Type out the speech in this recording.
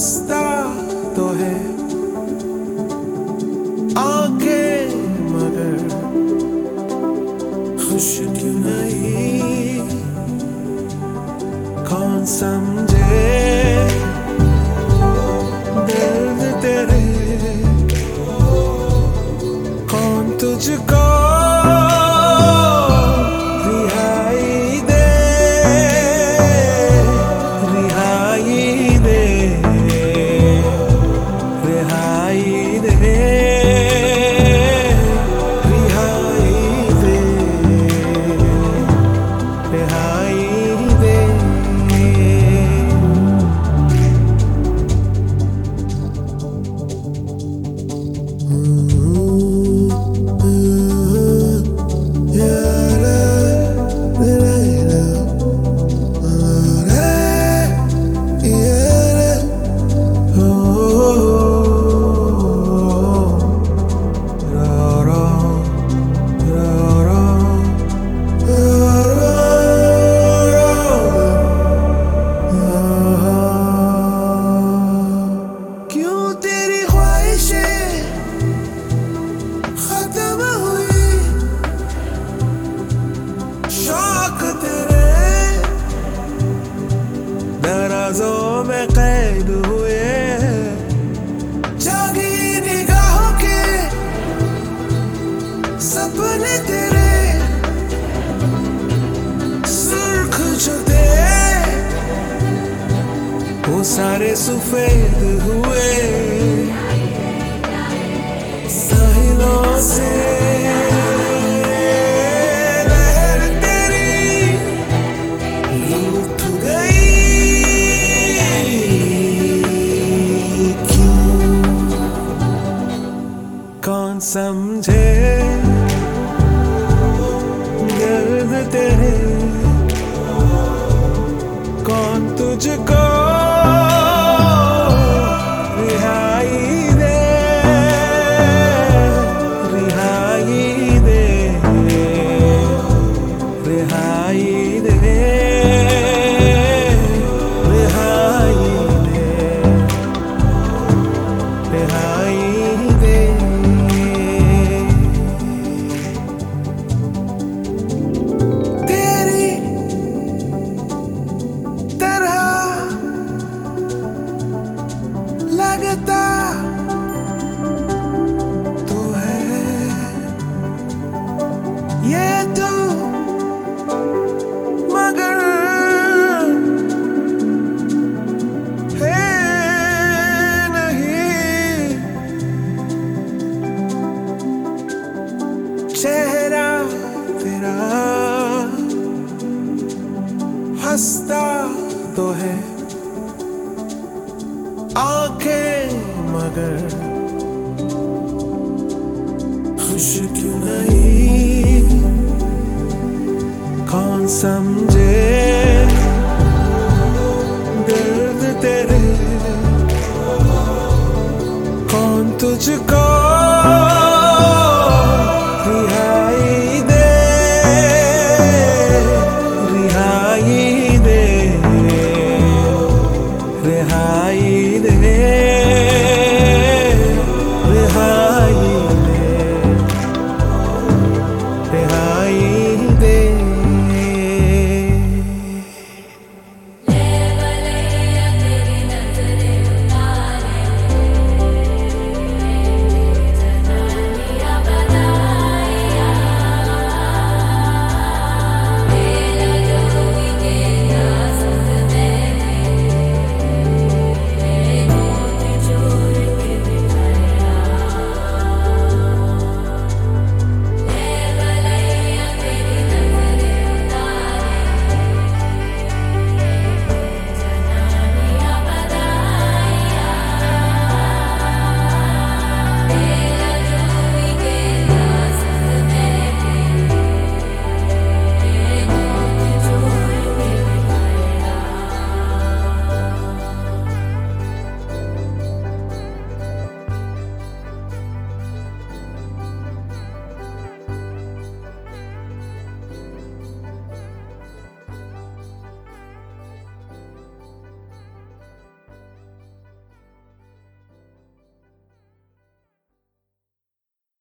हंसता तो है। आँखें मगर खुश क्यों नहीं? कौन समझे? दर्द तेरे कौन तुझको दराजों में कैद हुए। जागी निगाहों के सपने तेरे सुर्ख जुदे वो सारे सफ़ेद हुए। साहिलों से समझे दर्द तेरे हंसता तो है। आँखें मगर। खुश क्यों नहीं? कौन समझे